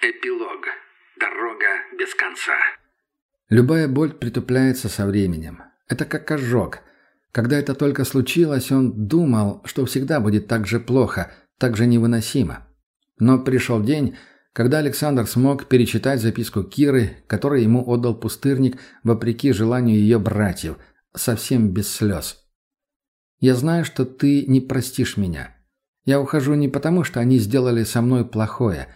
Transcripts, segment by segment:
Эпилог. Дорога без конца. Любая боль притупляется со временем. Это как ожог. Когда это только случилось, он думал, что всегда будет так же плохо, так же невыносимо. Но пришел день, когда Александр смог перечитать записку Киры, которую ему отдал пустырник вопреки желанию ее братьев, совсем без слез. «Я знаю, что ты не простишь меня. Я ухожу не потому, что они сделали со мной плохое.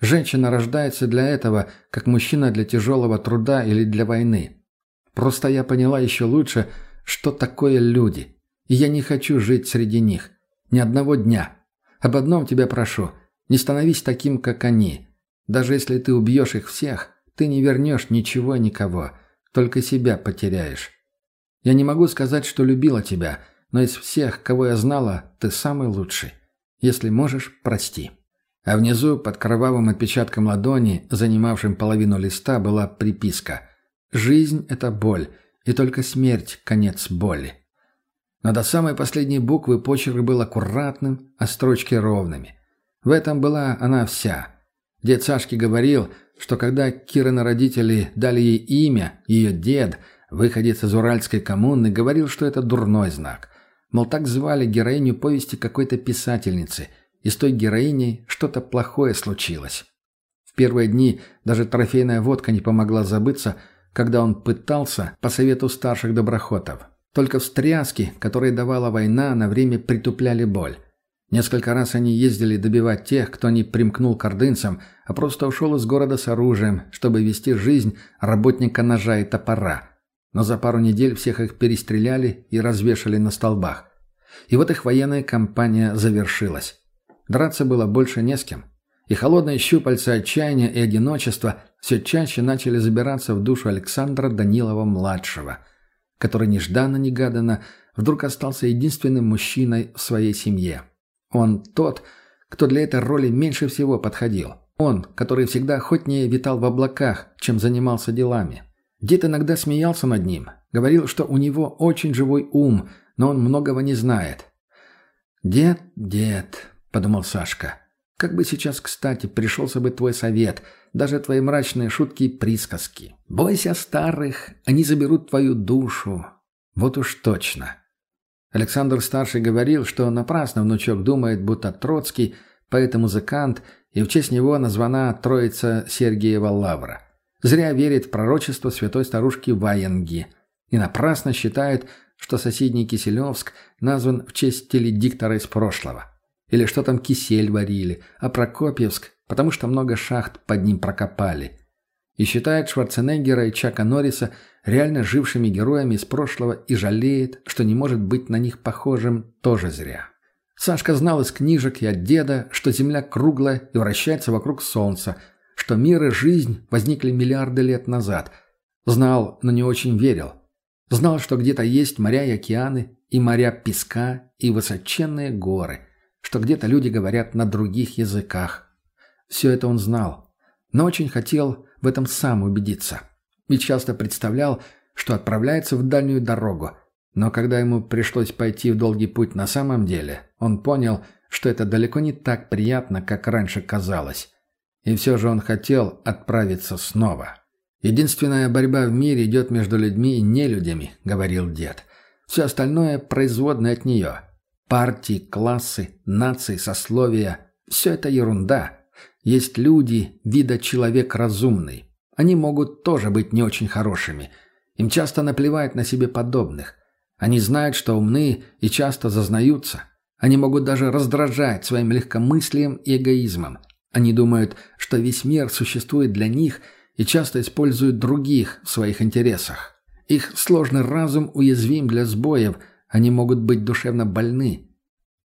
Женщина рождается для этого, как мужчина для тяжелого труда или для войны. Просто я поняла еще лучше, что такое люди. И я не хочу жить среди них. Ни одного дня. Об одном тебя прошу. Не становись таким, как они. Даже если ты убьешь их всех, ты не вернешь ничего никого. Только себя потеряешь. Я не могу сказать, что любила тебя, но из всех, кого я знала, ты самый лучший. Если можешь, прости». А внизу, под кровавым отпечатком ладони, занимавшим половину листа, была приписка «Жизнь – это боль, и только смерть – конец боли». Но до самой последней буквы почерк был аккуратным, а строчки ровными. В этом была она вся. Дед Сашки говорил, что когда Кирина родители дали ей имя, ее дед, выходец из Уральской коммуны, говорил, что это дурной знак. Мол, так звали героиню повести какой-то писательницы, и с той героиней что-то плохое случилось. В первые дни даже трофейная водка не помогла забыться, когда он пытался по совету старших доброхотов. Только встряски, которые давала война, на время притупляли боль. Несколько раз они ездили добивать тех, кто не примкнул к ордынцам, а просто ушел из города с оружием, чтобы вести жизнь работника ножа и топора – но за пару недель всех их перестреляли и развешали на столбах. И вот их военная кампания завершилась. Драться было больше не с кем. И холодные щупальца отчаяния и одиночества все чаще начали забираться в душу Александра Данилова-младшего, который нежданно-негаданно вдруг остался единственным мужчиной в своей семье. Он тот, кто для этой роли меньше всего подходил. Он, который всегда охотнее витал в облаках, чем занимался делами. Дед иногда смеялся над ним, говорил, что у него очень живой ум, но он многого не знает. «Дед, дед», — подумал Сашка, — «как бы сейчас, кстати, пришелся бы твой совет, даже твои мрачные шутки и присказки. Бойся старых, они заберут твою душу. Вот уж точно». Александр-старший говорил, что напрасно внучок думает, будто Троцкий — поэт-музыкант, и в честь него названа Троица Сергиева Лавра. Зря верит в пророчество святой старушки Ваенги и напрасно считает, что соседний Киселевск назван в честь теледиктора из прошлого. Или что там кисель варили, а Прокопьевск, потому что много шахт под ним прокопали. И считает Шварценеггера и Чака Норриса реально жившими героями из прошлого и жалеет, что не может быть на них похожим тоже зря. Сашка знал из книжек и от деда, что Земля круглая и вращается вокруг Солнца – что мир и жизнь возникли миллиарды лет назад. Знал, но не очень верил. Знал, что где-то есть моря и океаны, и моря песка, и высоченные горы, что где-то люди говорят на других языках. Все это он знал, но очень хотел в этом сам убедиться. И часто представлял, что отправляется в дальнюю дорогу, но когда ему пришлось пойти в долгий путь на самом деле, он понял, что это далеко не так приятно, как раньше казалось. И все же он хотел отправиться снова. «Единственная борьба в мире идет между людьми и нелюдями», — говорил дед. «Все остальное производное от нее. Партии, классы, нации, сословия — все это ерунда. Есть люди, вида человек разумный. Они могут тоже быть не очень хорошими. Им часто наплевать на себе подобных. Они знают, что умны и часто зазнаются. Они могут даже раздражать своим легкомыслием и эгоизмом. Они думают, что весь мир существует для них и часто используют других в своих интересах. Их сложный разум уязвим для сбоев, они могут быть душевно больны.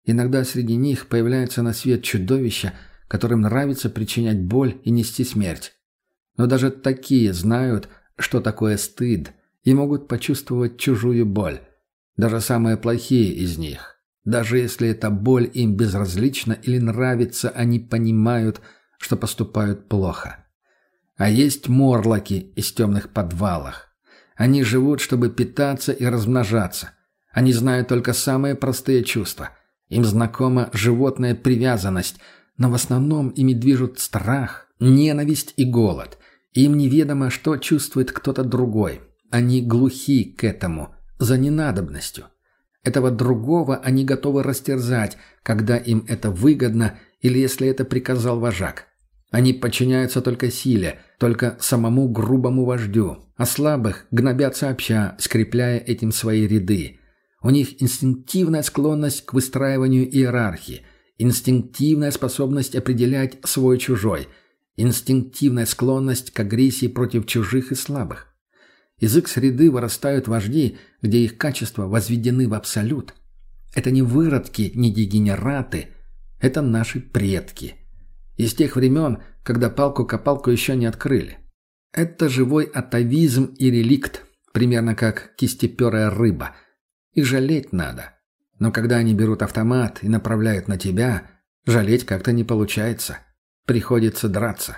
Иногда среди них появляются на свет чудовища, которым нравится причинять боль и нести смерть. Но даже такие знают, что такое стыд, и могут почувствовать чужую боль. Даже самые плохие из них. Даже если эта боль им безразлична или нравится, они понимают, что поступают плохо. А есть морлоки из темных подвалах. Они живут, чтобы питаться и размножаться. Они знают только самые простые чувства. Им знакома животная привязанность, но в основном ими движут страх, ненависть и голод. Им неведомо, что чувствует кто-то другой. Они глухи к этому, за ненадобностью. Этого другого они готовы растерзать, когда им это выгодно или если это приказал вожак. Они подчиняются только силе, только самому грубому вождю, а слабых гнобят сообща, скрепляя этим свои ряды. У них инстинктивная склонность к выстраиванию иерархии, инстинктивная способность определять свой-чужой, инстинктивная склонность к агрессии против чужих и слабых. Из их среды вырастают вожди, где их качества возведены в абсолют. Это не выродки, не дегенераты, это наши предки. Из тех времен, когда палку-копалку еще не открыли. Это живой атовизм и реликт, примерно как кистеперая рыба. И жалеть надо. Но когда они берут автомат и направляют на тебя, жалеть как-то не получается. Приходится драться.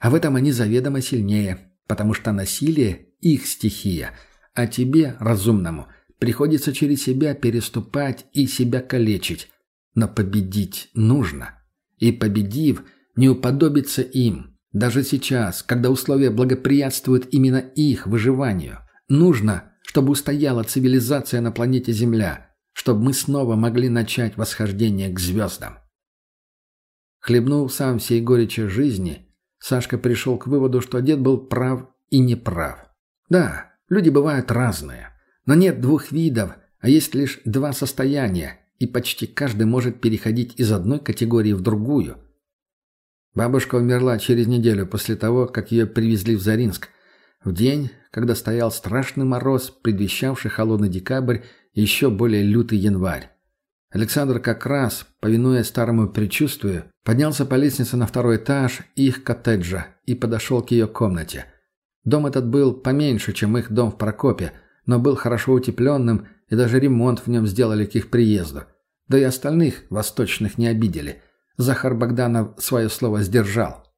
А в этом они заведомо сильнее, потому что насилие их стихия, а тебе, разумному, приходится через себя переступать и себя калечить. Но победить нужно. И победив, не уподобиться им. Даже сейчас, когда условия благоприятствуют именно их выживанию. Нужно, чтобы устояла цивилизация на планете Земля, чтобы мы снова могли начать восхождение к звездам. Хлебнув сам всей горечи жизни, Сашка пришел к выводу, что дед был прав и неправ. Да, люди бывают разные. Но нет двух видов, а есть лишь два состояния, и почти каждый может переходить из одной категории в другую. Бабушка умерла через неделю после того, как ее привезли в Заринск. В день, когда стоял страшный мороз, предвещавший холодный декабрь и еще более лютый январь. Александр как раз, повинуя старому предчувствию, поднялся по лестнице на второй этаж их коттеджа и подошел к ее комнате – Дом этот был поменьше, чем их дом в Прокопе, но был хорошо утепленным, и даже ремонт в нем сделали к их приезду. Да и остальных, восточных, не обидели. Захар Богданов свое слово сдержал.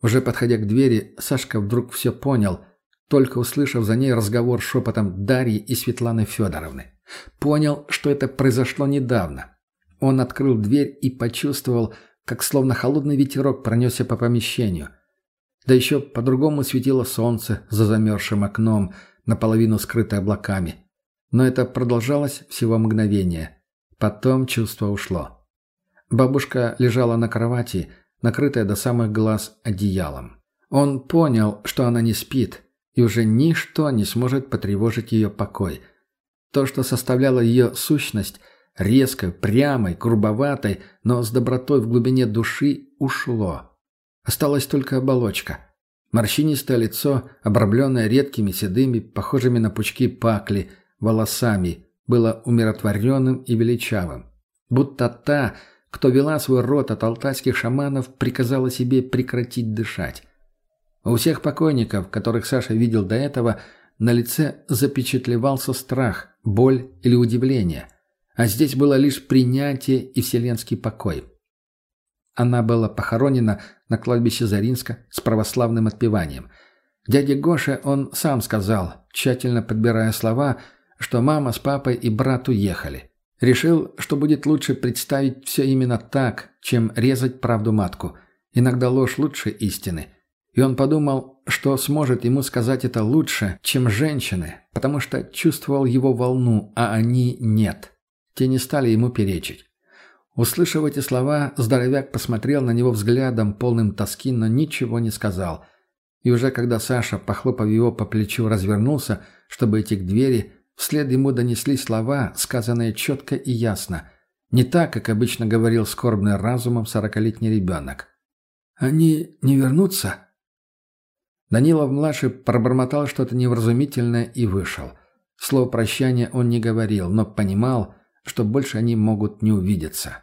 Уже подходя к двери, Сашка вдруг все понял, только услышав за ней разговор шепотом Дарьи и Светланы Федоровны. Понял, что это произошло недавно. Он открыл дверь и почувствовал, как словно холодный ветерок пронесся по помещению – да еще по-другому светило солнце за замерзшим окном, наполовину скрытое облаками. Но это продолжалось всего мгновение. Потом чувство ушло. Бабушка лежала на кровати, накрытая до самых глаз одеялом. Он понял, что она не спит, и уже ничто не сможет потревожить ее покой. То, что составляло ее сущность, резкой, прямой, грубоватой, но с добротой в глубине души, ушло. Осталась только оболочка. Морщинистое лицо, обрамленное редкими седыми, похожими на пучки пакли, волосами, было умиротворенным и величавым. Будто та, кто вела свой род от алтайских шаманов, приказала себе прекратить дышать. У всех покойников, которых Саша видел до этого, на лице запечатлевался страх, боль или удивление. А здесь было лишь принятие и вселенский покой. Она была похоронена на кладбище Заринска с православным отпеванием. Дяде Гоше он сам сказал, тщательно подбирая слова, что мама с папой и брат уехали. Решил, что будет лучше представить все именно так, чем резать правду матку. Иногда ложь лучше истины. И он подумал, что сможет ему сказать это лучше, чем женщины, потому что чувствовал его волну, а они нет. Те не стали ему перечить. Услышав эти слова, здоровяк посмотрел на него взглядом, полным тоски, но ничего не сказал. И уже когда Саша, похлопав его по плечу, развернулся, чтобы идти к двери, вслед ему донесли слова, сказанные четко и ясно. Не так, как обычно говорил скорбный разумом сорокалетний ребенок. «Они не вернутся?» Данилов-младший пробормотал что-то невразумительное и вышел. Слово прощания он не говорил, но понимал, что больше они могут не увидеться.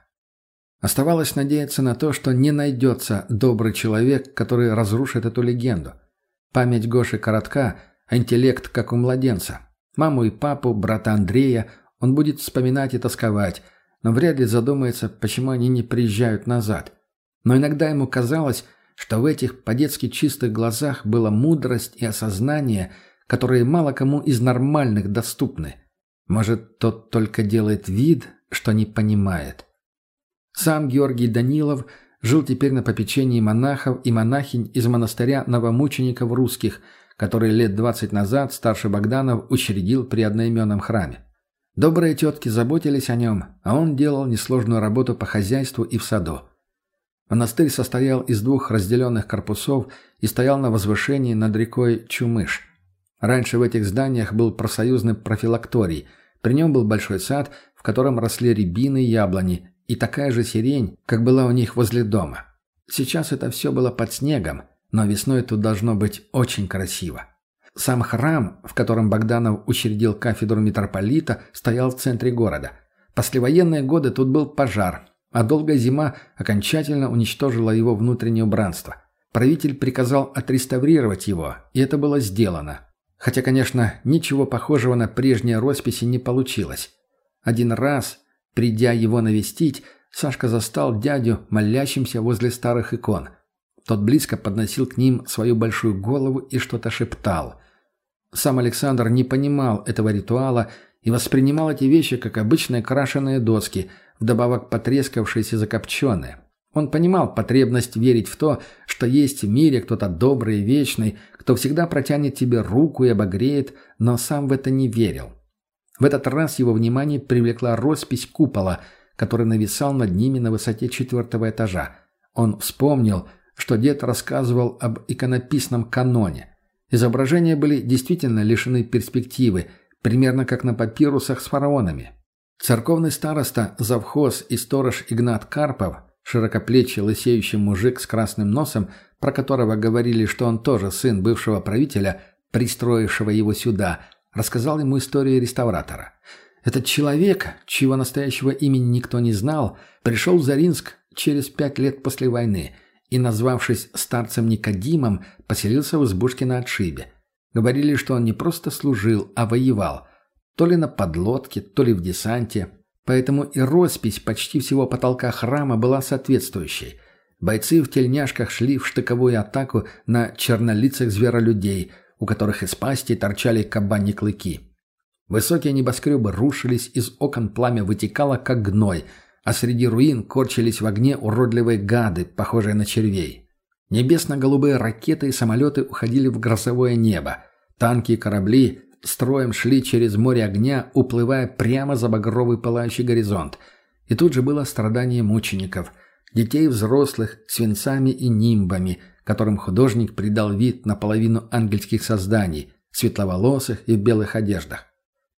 Оставалось надеяться на то, что не найдется добрый человек, который разрушит эту легенду. Память Гоши коротка, а интеллект как у младенца. Маму и папу, брата Андрея он будет вспоминать и тосковать, но вряд ли задумается, почему они не приезжают назад. Но иногда ему казалось, что в этих по-детски чистых глазах была мудрость и осознание, которые мало кому из нормальных доступны. Может, тот только делает вид, что не понимает. Сам Георгий Данилов жил теперь на попечении монахов и монахинь из монастыря новомучеников русских, который лет двадцать назад старший Богданов учредил при одноименном храме. Добрые тетки заботились о нем, а он делал несложную работу по хозяйству и в саду. Монастырь состоял из двух разделенных корпусов и стоял на возвышении над рекой Чумыш. Раньше в этих зданиях был профсоюзный профилакторий. При нем был большой сад, в котором росли рябины и яблони, и такая же сирень, как была у них возле дома. Сейчас это все было под снегом, но весной тут должно быть очень красиво. Сам храм, в котором Богданов учредил кафедру митрополита, стоял в центре города. Послевоенные годы тут был пожар, а долгая зима окончательно уничтожила его внутреннее убранство. Правитель приказал отреставрировать его, и это было сделано. Хотя, конечно, ничего похожего на прежние росписи не получилось. Один раз, придя его навестить, Сашка застал дядю, молящимся возле старых икон. Тот близко подносил к ним свою большую голову и что-то шептал. Сам Александр не понимал этого ритуала и воспринимал эти вещи как обычные крашеные доски – вдобавок потрескавшиеся закопченные. Он понимал потребность верить в то, что есть в мире кто-то добрый и вечный, кто всегда протянет тебе руку и обогреет, но сам в это не верил. В этот раз его внимание привлекла роспись купола, который нависал над ними на высоте четвертого этажа. Он вспомнил, что дед рассказывал об иконописном каноне. Изображения были действительно лишены перспективы, примерно как на папирусах с фараонами. Церковный староста, завхоз и сторож Игнат Карпов, широкоплечий лысеющий мужик с красным носом, про которого говорили, что он тоже сын бывшего правителя, пристроившего его сюда, рассказал ему историю реставратора. Этот человек, чьего настоящего имени никто не знал, пришел в Заринск через пять лет после войны и, назвавшись старцем Никодимом, поселился в избушке на отшибе. Говорили, что он не просто служил, а воевал – то ли на подлодке, то ли в десанте. Поэтому и роспись почти всего потолка храма была соответствующей. Бойцы в тельняшках шли в штыковую атаку на чернолицых зверолюдей, у которых из пасти торчали кабани клыки. Высокие небоскребы рушились, из окон пламя вытекало, как гной, а среди руин корчились в огне уродливые гады, похожие на червей. Небесно-голубые ракеты и самолеты уходили в грозовое небо. Танки и корабли строем шли через море огня, уплывая прямо за багровый пылающий горизонт. И тут же было страдание мучеников, детей взрослых, свинцами и нимбами, которым художник придал вид наполовину ангельских созданий, светловолосых и в белых одеждах.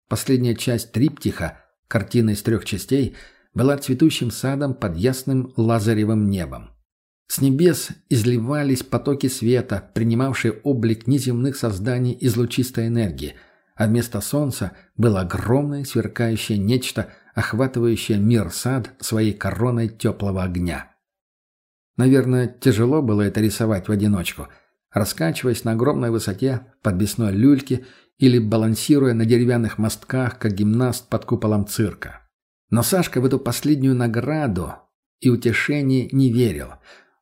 Последняя часть триптиха, картина из трех частей, была цветущим садом под ясным лазаревым небом. С небес изливались потоки света, принимавшие облик неземных созданий из лучистой энергии – а вместо солнца было огромное сверкающее нечто, охватывающее мир сад своей короной теплого огня. Наверное, тяжело было это рисовать в одиночку, раскачиваясь на огромной высоте подвесной люльки или балансируя на деревянных мостках, как гимнаст под куполом цирка. Но Сашка в эту последнюю награду и утешение не верил.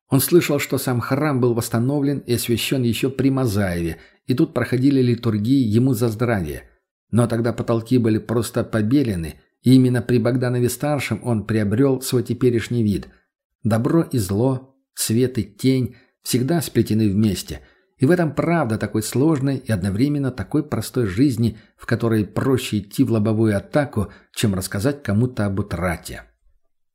Он слышал, что сам храм был восстановлен и освящен еще при Мазаеве, и тут проходили литургии ему за здравие. Но тогда потолки были просто побелены, и именно при Богданове-старшем он приобрел свой теперешний вид. Добро и зло, свет и тень всегда сплетены вместе, и в этом правда такой сложной и одновременно такой простой жизни, в которой проще идти в лобовую атаку, чем рассказать кому-то об утрате.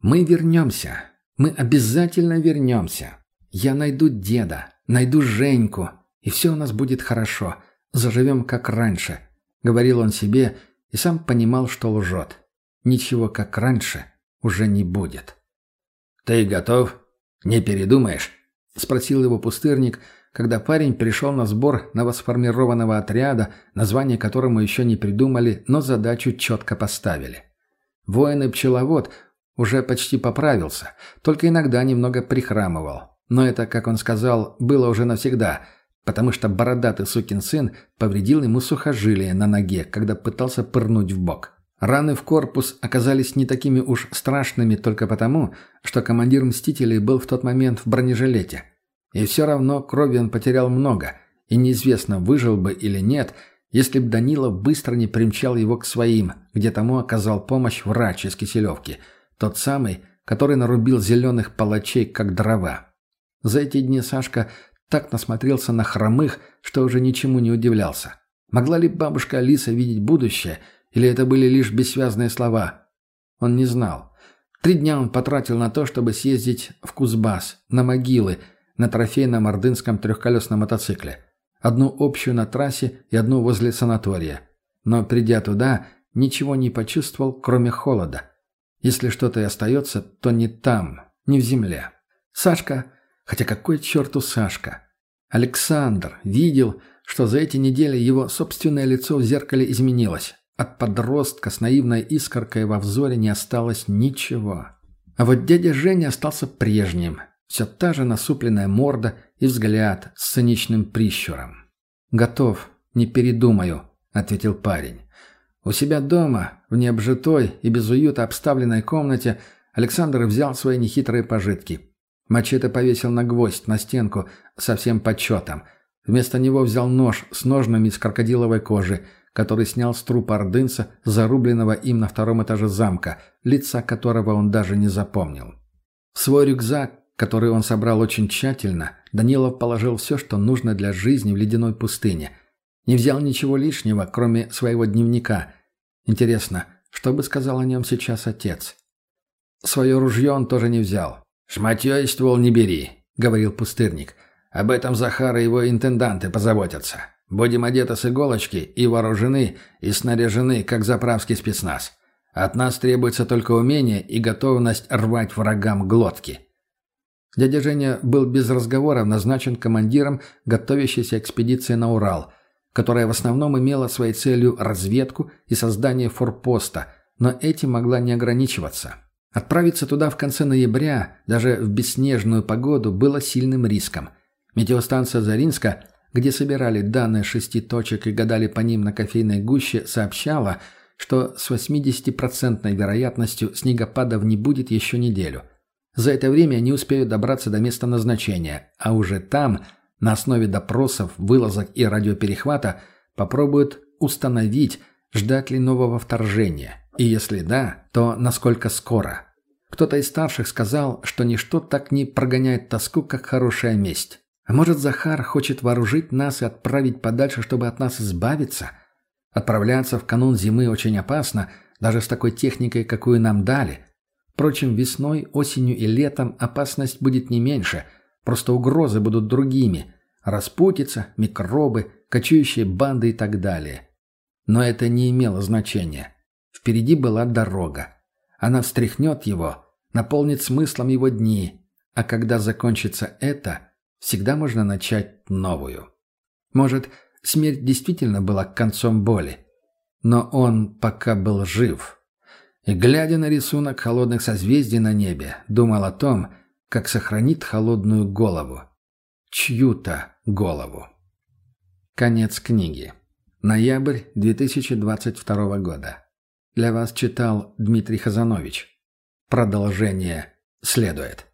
«Мы вернемся. Мы обязательно вернемся. Я найду деда, найду Женьку, и все у нас будет хорошо. Заживем как раньше», — говорил он себе и сам понимал, что лжет. Ничего как раньше уже не будет. «Ты готов? Не передумаешь?» — спросил его пустырник, когда парень пришел на сбор новосформированного отряда, название которому еще не придумали, но задачу четко поставили. Воин и пчеловод уже почти поправился, только иногда немного прихрамывал. Но это, как он сказал, было уже навсегда — потому что бородатый сукин сын повредил ему сухожилие на ноге, когда пытался пырнуть в бок. Раны в корпус оказались не такими уж страшными только потому, что командир «Мстителей» был в тот момент в бронежилете. И все равно крови он потерял много, и неизвестно, выжил бы или нет, если б Данилов быстро не примчал его к своим, где тому оказал помощь врач из Киселевки, тот самый, который нарубил зеленых палачей, как дрова. За эти дни Сашка так насмотрелся на хромых, что уже ничему не удивлялся. Могла ли бабушка Алиса видеть будущее, или это были лишь бессвязные слова? Он не знал. Три дня он потратил на то, чтобы съездить в Кузбасс, на могилы, на трофейном ордынском трехколесном мотоцикле. Одну общую на трассе и одну возле санатория. Но, придя туда, ничего не почувствовал, кроме холода. Если что-то и остается, то не там, не в земле. Сашка, хотя какой черту Сашка? Александр видел, что за эти недели его собственное лицо в зеркале изменилось. От подростка с наивной искоркой во взоре не осталось ничего. А вот дядя Женя остался прежним. Все та же насупленная морда и взгляд с циничным прищуром. «Готов, не передумаю», — ответил парень. У себя дома, в необжитой и без уюта обставленной комнате, Александр взял свои нехитрые пожитки. Мачете повесил на гвоздь на стенку со всем почетом. Вместо него взял нож с ножнами из крокодиловой кожи, который снял с трупа ордынца, зарубленного им на втором этаже замка, лица которого он даже не запомнил. В свой рюкзак, который он собрал очень тщательно, Данилов положил все, что нужно для жизни в ледяной пустыне – не взял ничего лишнего, кроме своего дневника. Интересно, что бы сказал о нем сейчас отец? Свое ружье он тоже не взял. «Шматье и ствол не бери», — говорил пустырник. «Об этом Захар и его интенданты позаботятся. Будем одеты с иголочки и вооружены, и снаряжены, как заправский спецназ. От нас требуется только умение и готовность рвать врагам глотки». Дядя Женя был без разговоров назначен командиром готовящейся экспедиции на Урал — которая в основном имела своей целью разведку и создание форпоста, но этим могла не ограничиваться. Отправиться туда в конце ноября, даже в бесснежную погоду, было сильным риском. Метеостанция «Заринска», где собирали данные шести точек и гадали по ним на кофейной гуще, сообщала, что с 80% вероятностью снегопадов не будет еще неделю. За это время они успеют добраться до места назначения, а уже там – на основе допросов, вылазок и радиоперехвата попробуют установить, ждать ли нового вторжения. И если да, то насколько скоро. Кто-то из старших сказал, что ничто так не прогоняет тоску, как хорошая месть. А может, Захар хочет вооружить нас и отправить подальше, чтобы от нас избавиться? Отправляться в канун зимы очень опасно, даже с такой техникой, какую нам дали. Впрочем, весной, осенью и летом опасность будет не меньше – Просто угрозы будут другими. Распутица, микробы, кочующие банды и так далее. Но это не имело значения. Впереди была дорога. Она встряхнет его, наполнит смыслом его дни. А когда закончится это, всегда можно начать новую. Может, смерть действительно была концом боли. Но он пока был жив. И, глядя на рисунок холодных созвездий на небе, думал о том, как сохранит холодную голову. Чью-то голову. Конец книги. Ноябрь 2022 года. Для вас читал Дмитрий Хазанович. Продолжение следует.